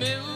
middle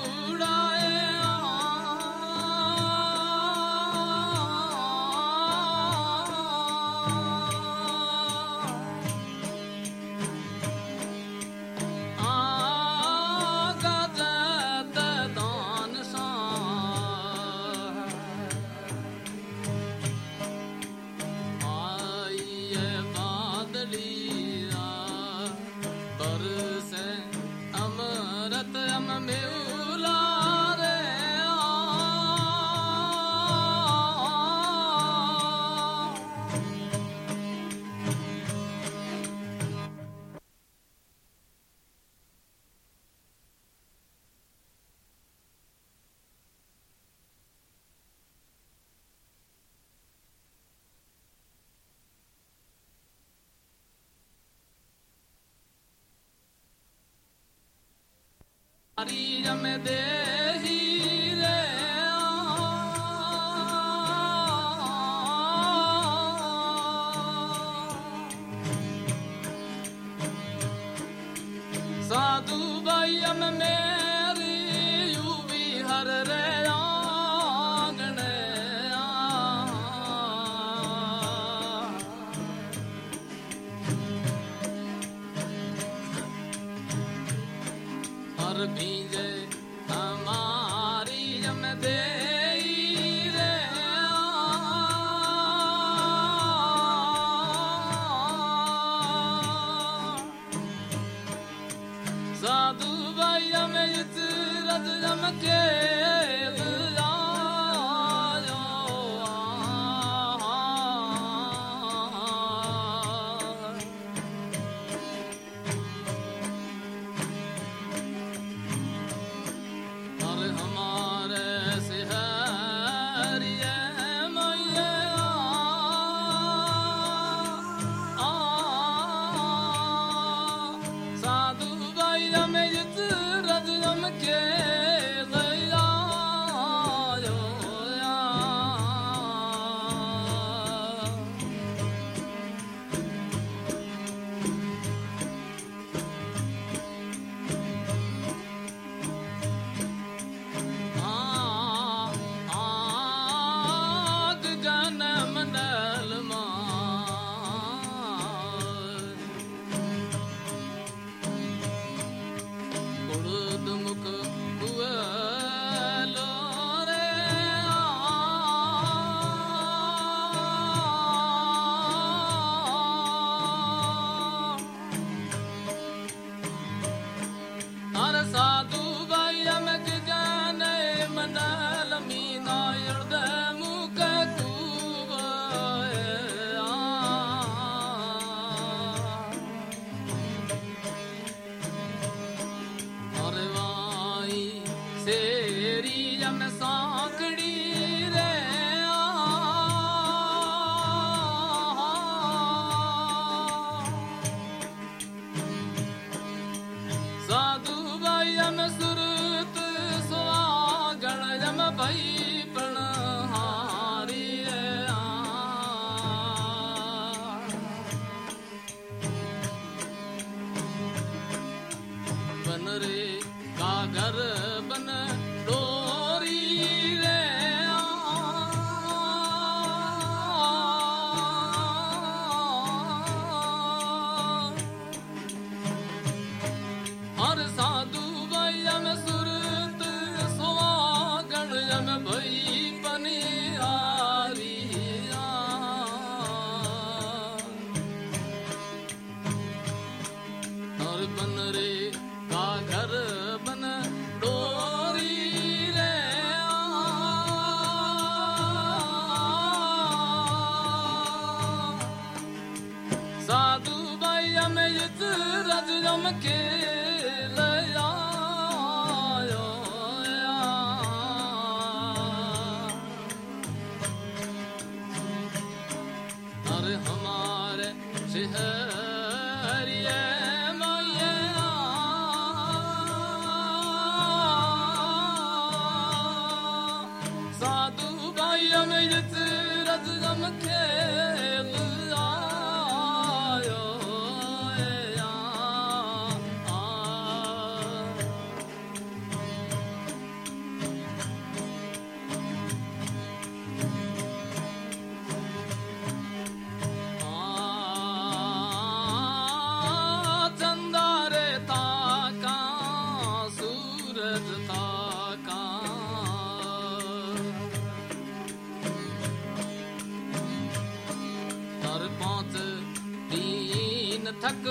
तीन थक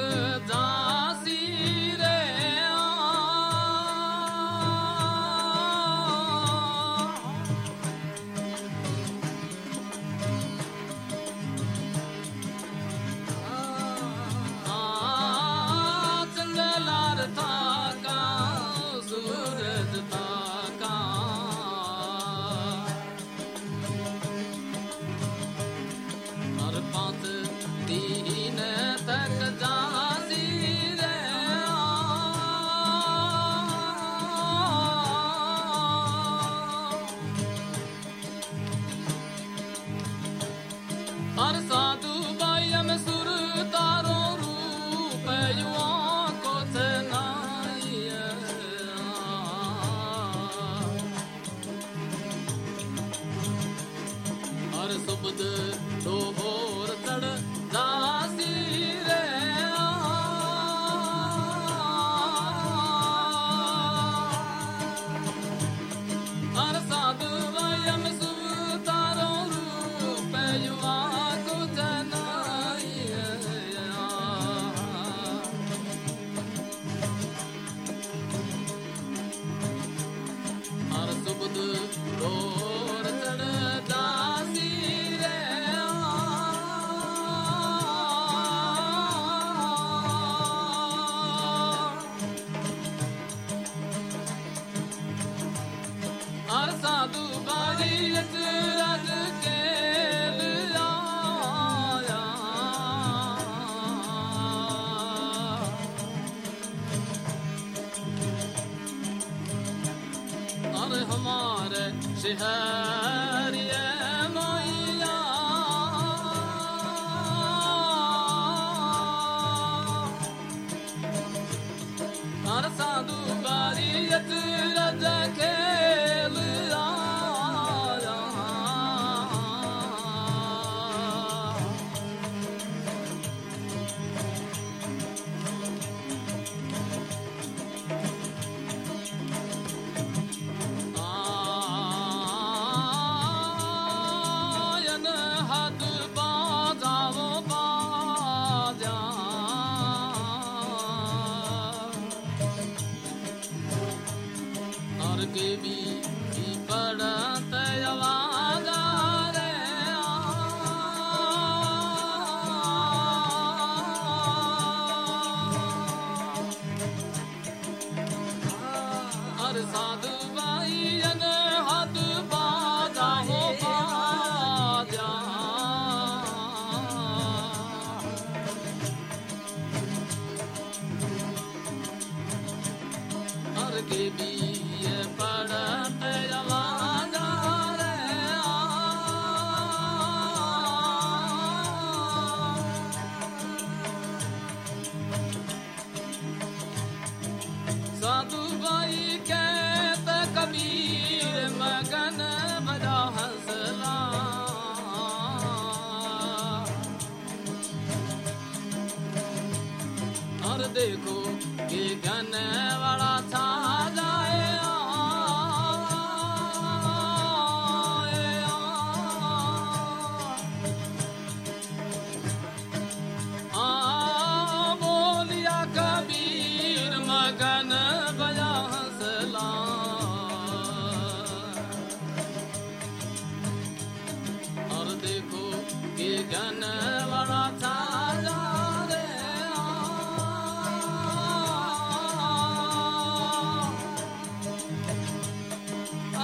जासी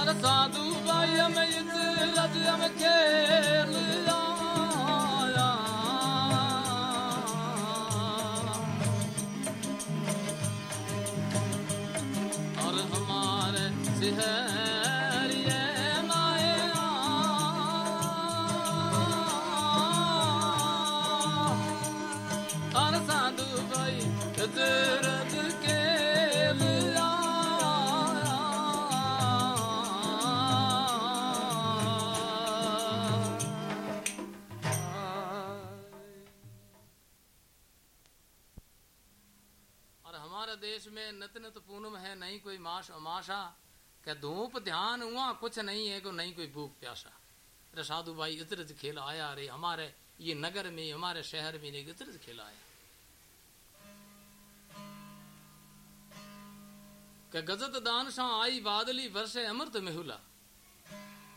Sana saduba yemeyiz, acı yemek yerli ya. कोई अमाशा के धूप, ध्यान हुआ कुछ नहीं है को नहीं कोई भूख प्यासा अरे साधु भाई इतरज खेल आया रे हमारे, ये नगर में, हमारे शहर में नहीं इतरज खेल आया। के गजत दान सा आई, बादली वर्षे अमृत मेहुला।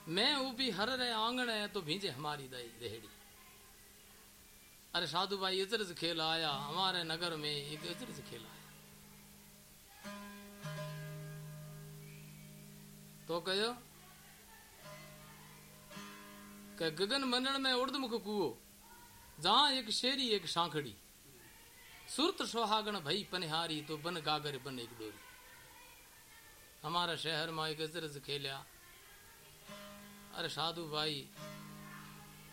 मैं ऊपी हर रे आंगण है तो भीजे हमारी दही रेहड़ी। अरे साधु भाई इतरज खेल आया, हमारे नगर में एक इतरज खेल तो कहो कि गगन मंडल में उर्दमुख कुओ। जहाँ एक शेरी, एक शांखड़ी। सुरत सुहागन भई पनिहारी तो बन गागर, बन एक डोरी। हमारा शहर में एक खेलिया। अरे साधु भाई,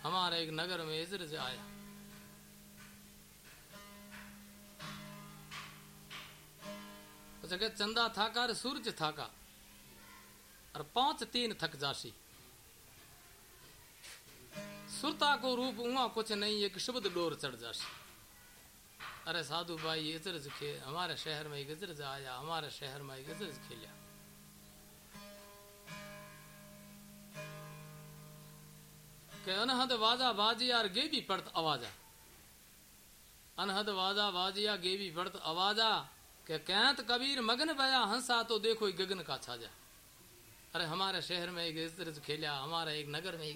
हमारे एक नगर में अजरज आया। अच्छा, चंदा थाका सूरज थाका। और पाँच तीन थक जासी। सुरता को रूप उमा कुछ नहीं, एक शब्द डोर चढ़ जासी। अरे साधु भाई इजरज खे हमारे शहर में एक इजरज आया, हमारे शहर में एक इजरज खेलिया के अनहद वाजा बाजिया गे भी पड़त आवाजा। अनहद वाजा बाजिया गे भी पड़त आवाजा। के कैंत कबीर मगन बया, हंसा तो देखो गगन का छाजा। अरे हमारे शहर में एक इस तरह से खेलिया हमारा एक नगर में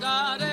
God.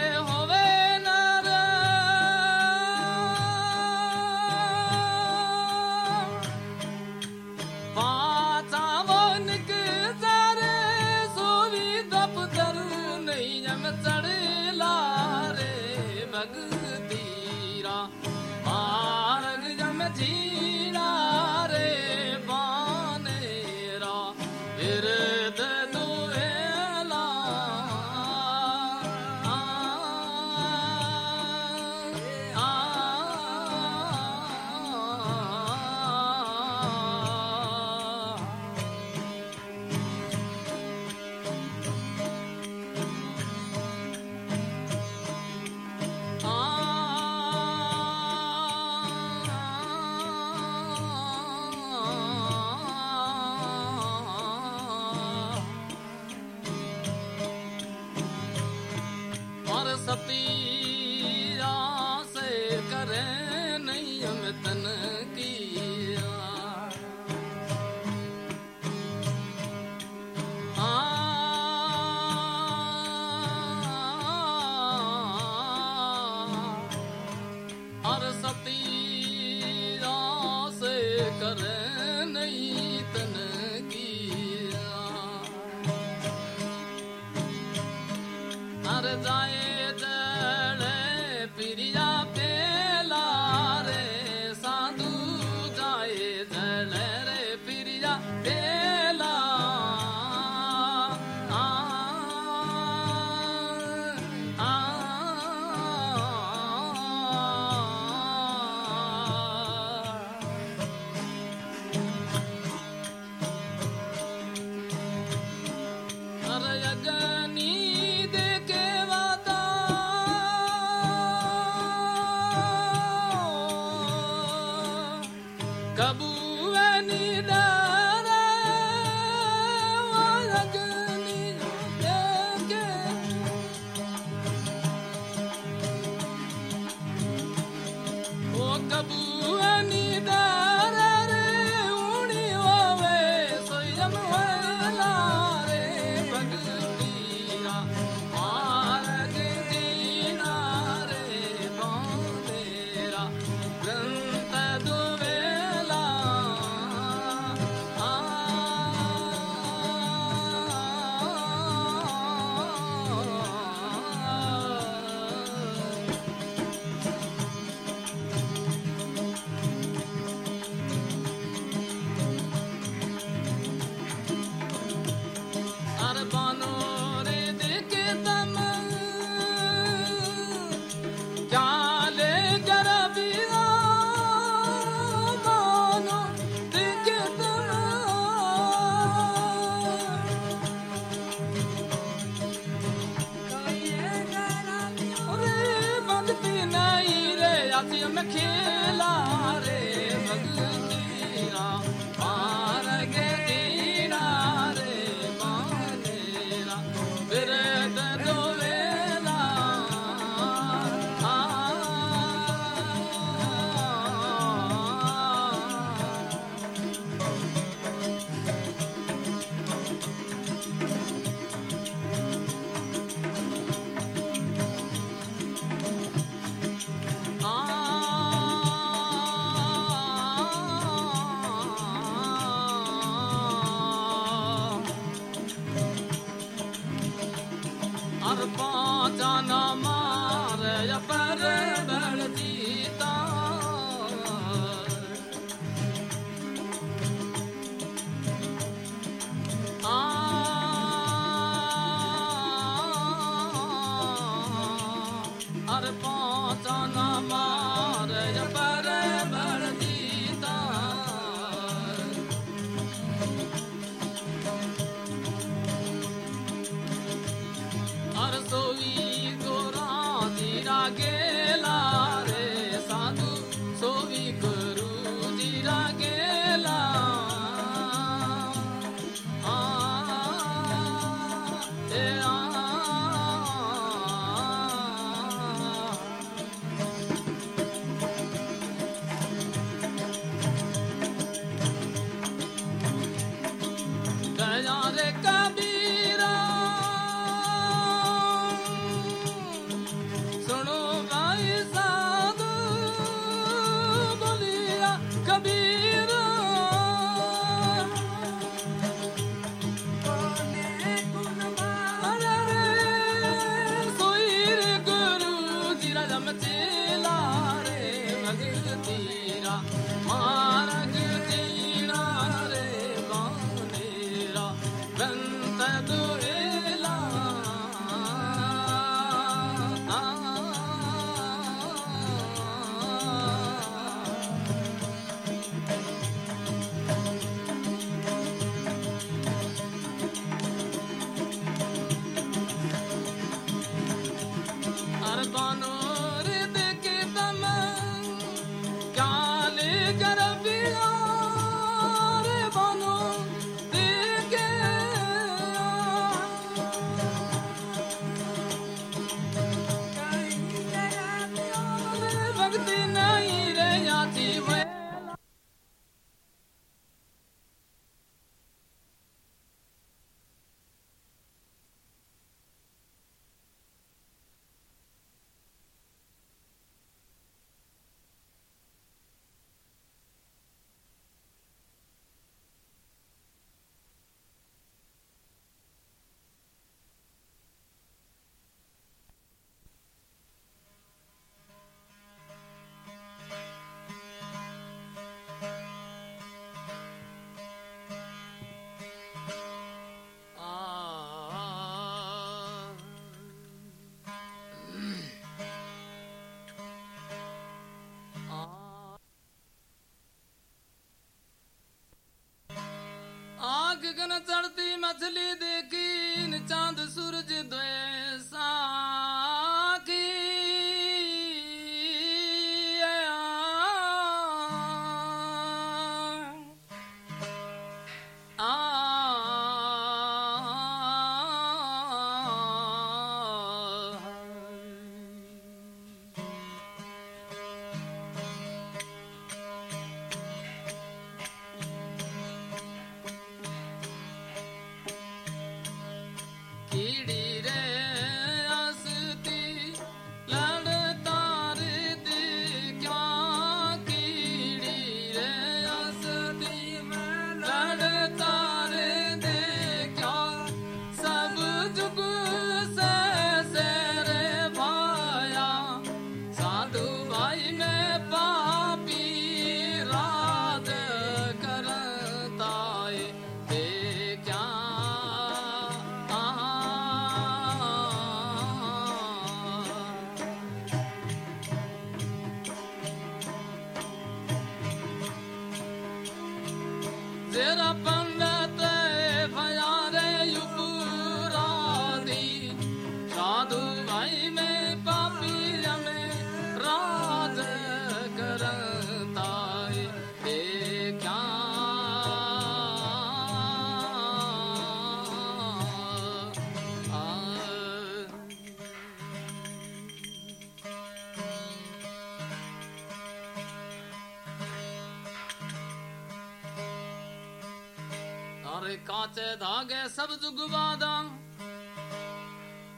कांचे धागे सब जुग बादा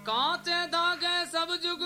कांचे धागे सब जुग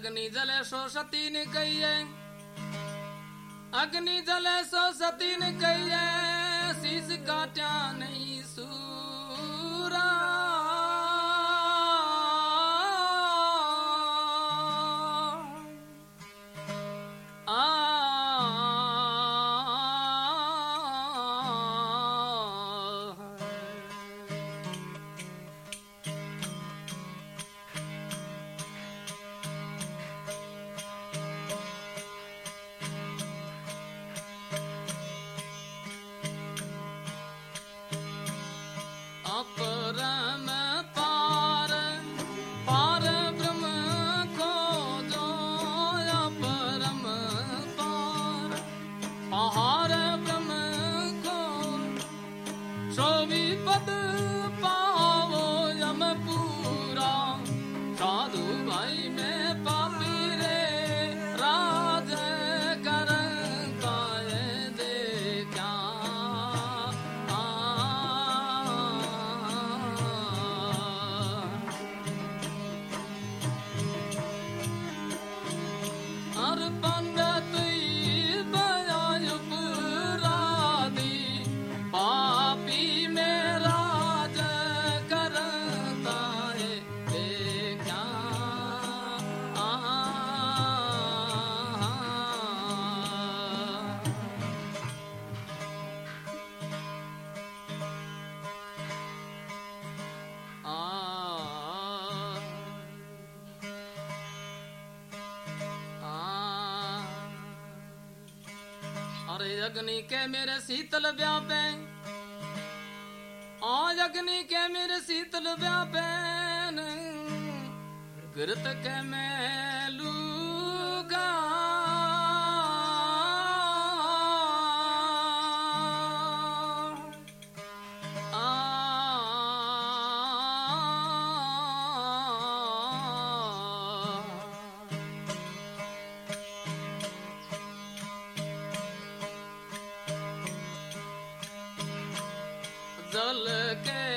अग्नि जले सो सती ने कहिए अग्नि जले सो सती ने कही शीश शीतल व्यापे। आज अग्नि के मेरे शीतल व्यापे गिरत के मैलू जल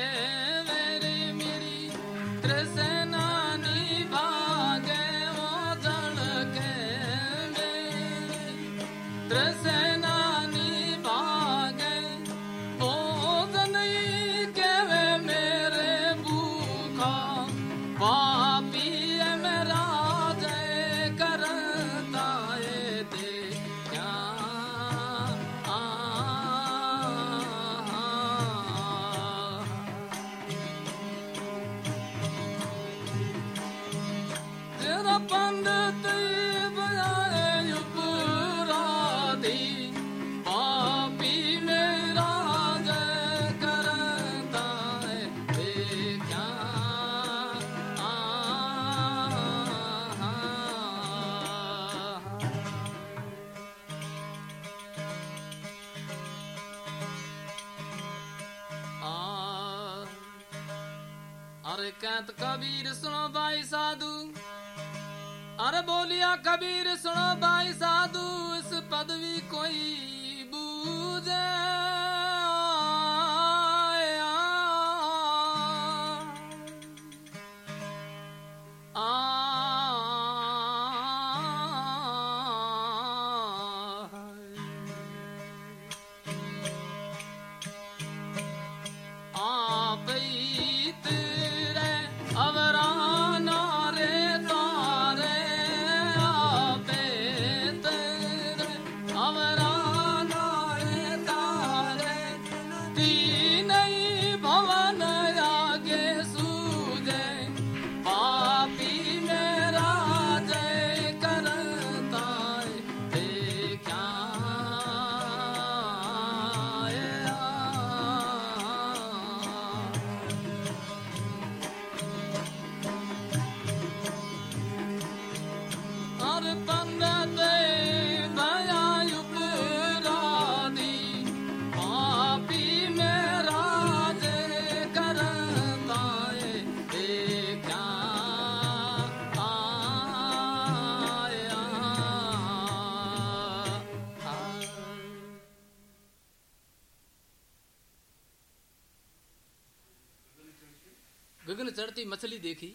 चढ़ती मछली देखी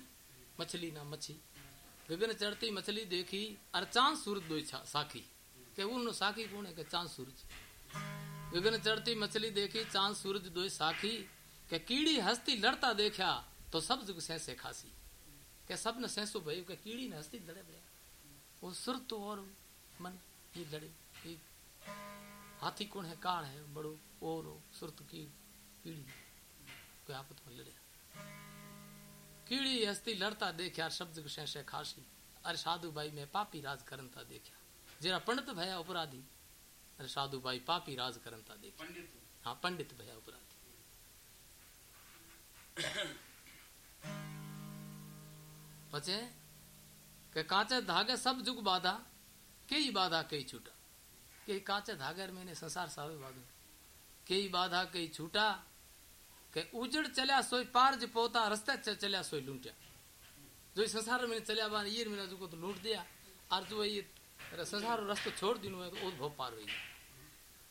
मछली ना मच्छी। गगन चढ़ती मछली देखी और चाँद सूरज दो साखी। के उन साखी कौन है? के चाँद सूरज। गगन चढ़ती मछली देखी चाँद सूरज दो साखी। के कीड़ी हस्ती लड़ता देखा तो सब जुग सहसे खासी। के सबने सहसो भाई के कीड़ी ने हस्ती लड़े बड़े वो सुर तो और मन ये लड़े। ये हाथी कौन है? काल है? बड़ो और हो, सुरत की कीड़ी। कोई आपत में लड़े। कीड़ी हस्ती लड़ता देखा शब्द शह खासी अरे साधु भाई में पापी राज करनता देखा जरा पंडित भया अपराधी अरे साधु भाई पापी राज करनता देखा पंडित? हाँ पंडित भया अपराधी पचे? के काचे धागे सब जुग बाधा। कई बाधा कई छूटा। कई काचे धागे मैंने संसार सावे बाधो। कई बाधा कई छूटा। के उजड़ चलिया सोई पार जो पोता रस्ते से चलिया सोई लूंटिया जो इस संसार में चलिया बान ये मैंने जो तो लूट दिया और जो ये संसार रास्ते छोड़ दिनों है तो वो भो पार हुई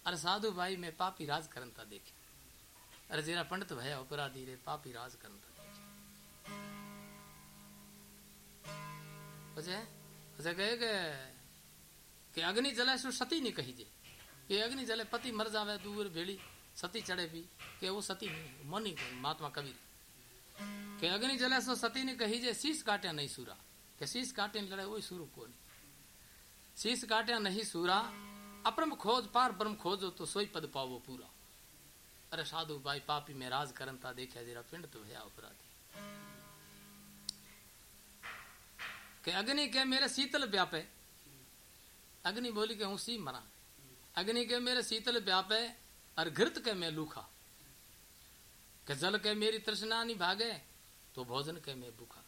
अरे साधु भाई मैं पापी राज करनता देखे अरे जेरा पंडित भया अपराधी रे पापी राज करनता देखे પછી પછી કહે કે કે અગ્નિ જલે શું સતી નહીં કહી દે કે અગ્નિ જલે પતિ મર જાવે દૂર ભેળી સતી ચડે બી કે એવું સતી નહીં મની મહાત્મા કબીર કે અગ્નિ જલે શું સતી ને કહી જે શીશ કાટ્યા નહીં સુરા કે શીશ કાટીને લડે ઓય સુરું કોની શીશ કાટ્યા નહીં સુરા અપરમ ખોજ પાર બ્રહ્મ ખોજો તો સોઈ પદ પાવો પૂરા અરે સાધુ ભાઈ પાપી મેં રાજ કરંતા દેખ્યા જરા પિંડ તો ભયા અપરાધી કે અગ્નિ કે મેરે શીતલ વ્યાપે અગ્નિ બોલી કે હું સી મરા अग्नि के मेरे शीतल व्यापे और घृत के मैं लूखा। के जल के मेरी तृष्णा नहीं भागे तो भोजन के मैं भूखा।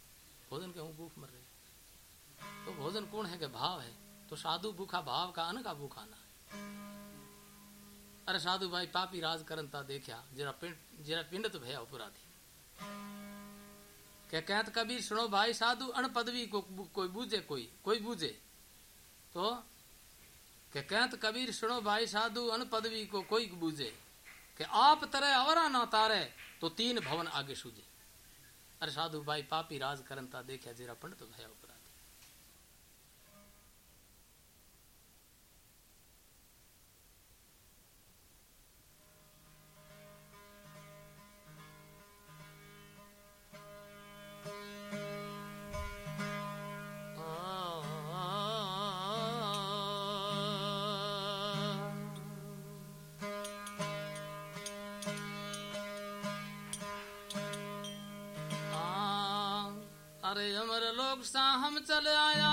भोजन के हूँ भूख मर रही तो भोजन कौन है? के भाव है। तो साधु भूखा भाव का अन का भूखा ना। अरे साधु भाई, पापी राज करन ता देखा जरा पिंड जरा पिंड तो भया अपराधी के कहत कबीर, सुनो भाई, साधु अण पदवी को, कोई बूझे, कोई कोई बूझे? तो के कहत कबीर, सुनो भाई साधु अन पदवी को कोई बूझे कि आप तरह अवरा ना तारे तो तीन भवन आगे सूझे। अरे साधु भाई, पापी राज करन ता देखा जेरा पंडित भया ऊपर लोक सा हम चल आया।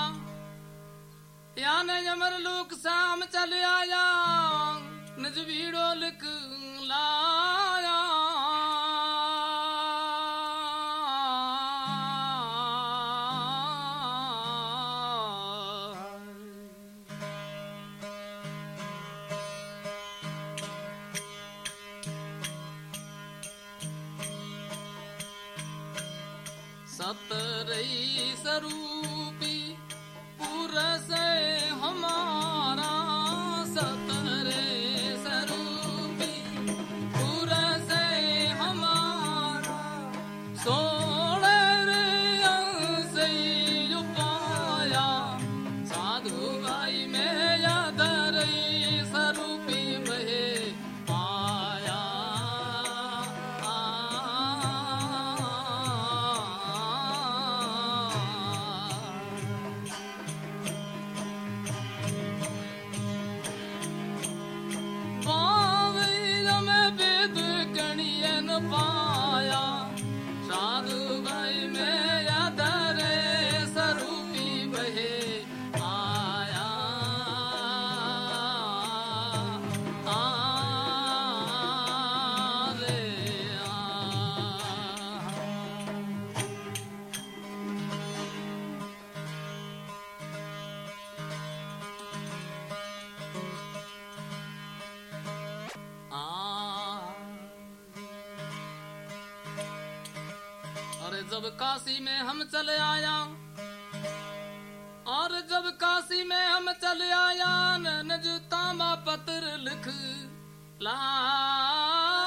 यान यमर लोक सा हम चल आया। निज भीड़ो लिख काशी में हम चले आया। और जब काशी में हम चले आया नज तामा पत्र लिख लाया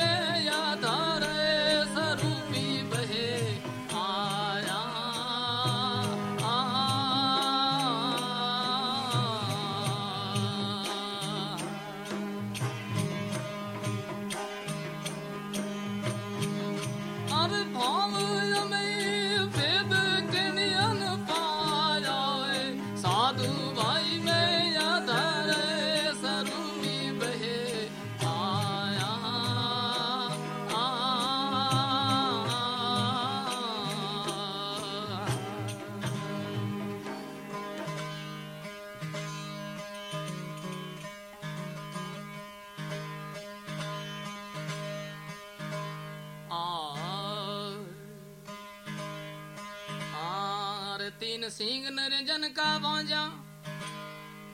निरंजन का बाजा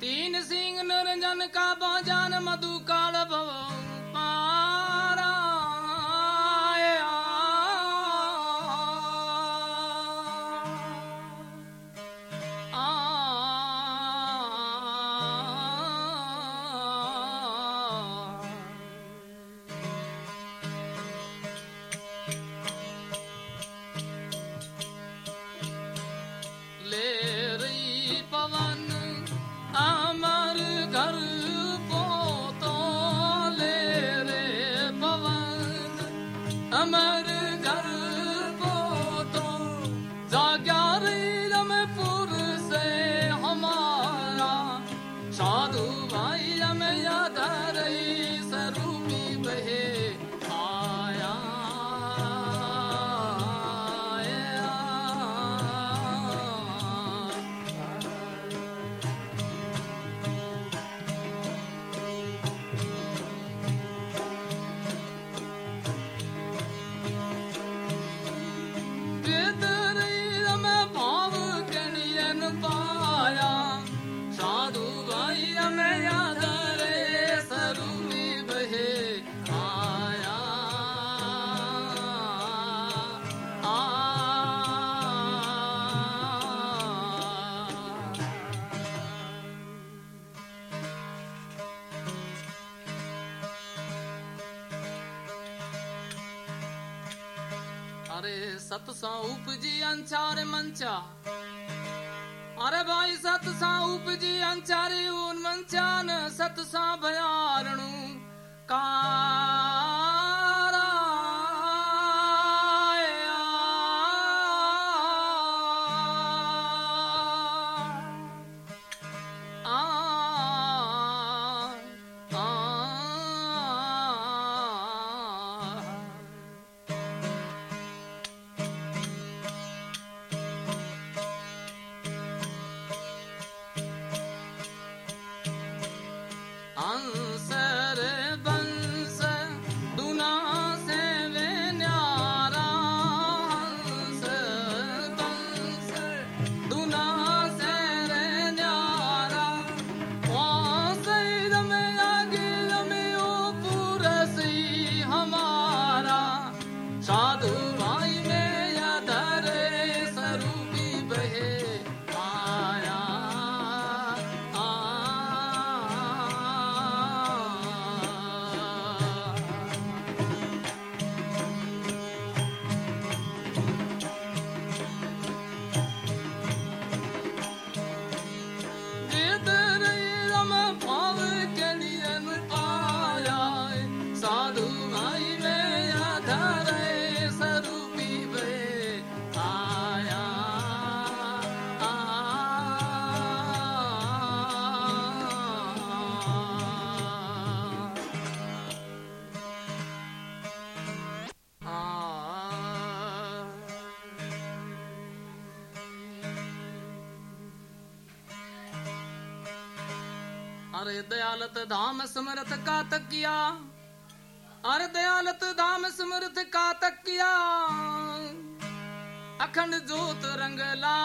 तीन सिंह निरंजन का बाजान मधु काल मंचा अरे भाई सत सा उपजी अंचारी उन मंचान सत सा भयारणू। का ਹਰ ਦਿਆਲਤ ਧਾਮ ਸਮਰਥ ਕਾ ਤਕਿਆ। ਹਰ ਦਿਆਲਤ ਧਾਮ ਸਮਰਥ ਕਾ ਤਕਿਆ। ਅਖੰਡ ਜੋਤ ਰੰਗ ਲਾ